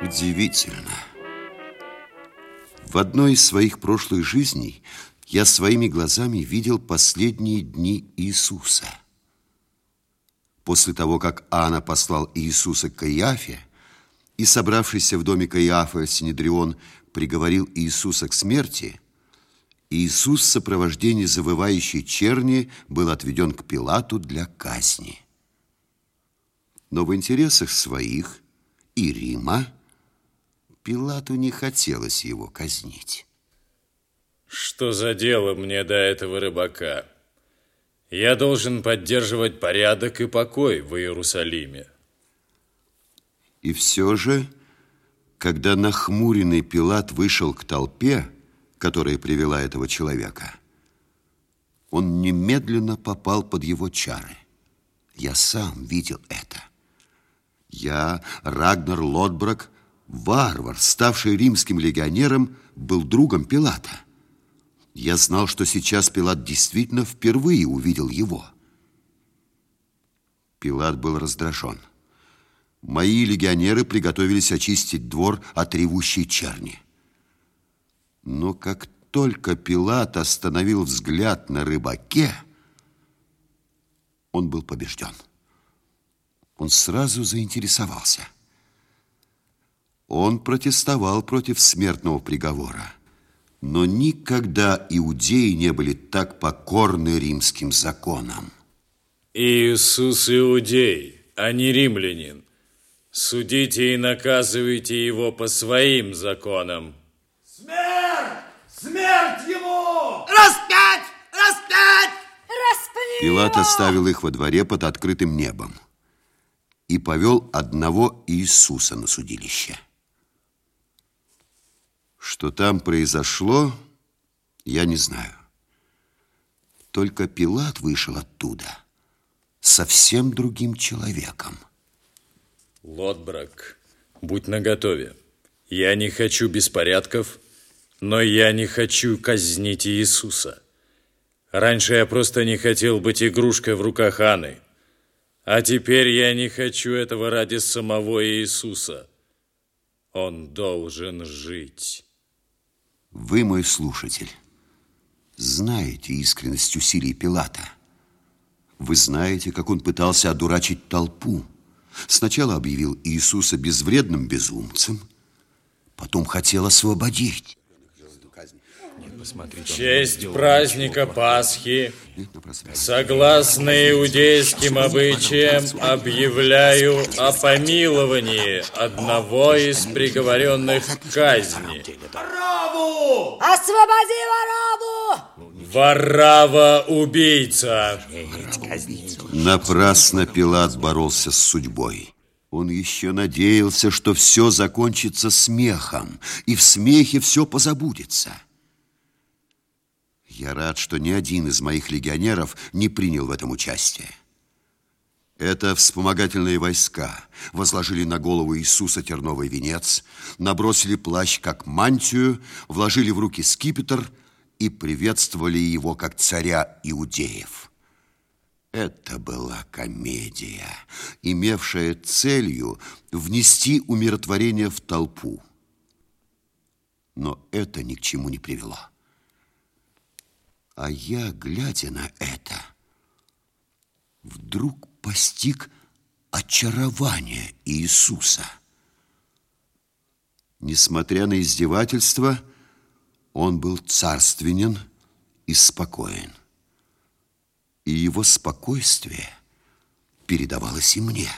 Удивительно. В одной из своих прошлых жизней я своими глазами видел последние дни Иисуса. После того, как Анна послал Иисуса к Каиафе, и собравшийся в доме Каиафа Синедрион приговорил Иисуса к смерти, Иисус в сопровождении завывающей черни был отведен к Пилату для казни. Но в интересах своих и Рима Пилату не хотелось его казнить. Что за дело мне до этого рыбака? Я должен поддерживать порядок и покой в Иерусалиме. И все же, когда нахмуренный Пилат вышел к толпе, которая привела этого человека, он немедленно попал под его чары. Я сам видел это. Я, Рагнар Лотбрак, варвар, ставший римским легионером, был другом Пилата. Я знал, что сейчас Пилат действительно впервые увидел его. Пилат был раздражен. Мои легионеры приготовились очистить двор от ревущей черни. Но как только Пилат остановил взгляд на рыбаке, он был побежден. Он сразу заинтересовался – он протестовал против смертного приговора. Но никогда иудеи не были так покорны римским законам. Иисус иудей, а не римлянин. Судите и наказывайте его по своим законам. Смерть! Смерть ему! Распять! Распять! Распни Пилат оставил их во дворе под открытым небом и повел одного Иисуса на судилище. Что там произошло, я не знаю. Только Пилат вышел оттуда совсем другим человеком. Лотбрак, будь наготове. Я не хочу беспорядков, но я не хочу казнить Иисуса. Раньше я просто не хотел быть игрушкой в руках Анны. А теперь я не хочу этого ради самого Иисуса. Он должен жить. Вы, мой слушатель, знаете искренность усилий Пилата. Вы знаете, как он пытался одурачить толпу. Сначала объявил Иисуса безвредным безумцем, потом хотел освободить. В честь праздника Пасхи, согласно иудейским обычаям, объявляю о помиловании одного из приговоренных к казни. Браву! Освободи Вараву! Варава убийца. Напрасно Пилат боролся с судьбой. Он еще надеялся, что все закончится смехом, и в смехе все позабудется. Я рад, что ни один из моих легионеров не принял в этом участие. Это вспомогательные войска возложили на голову Иисуса терновый венец, набросили плащ как мантию, вложили в руки скипетр и приветствовали его как царя иудеев. Это была комедия, имевшая целью внести умиротворение в толпу. Но это ни к чему не привело. А я, глядя на это, вдруг постиг очарование Иисуса. Несмотря на издевательство, он был царственен и спокоен. И его спокойствие передавалось и мне.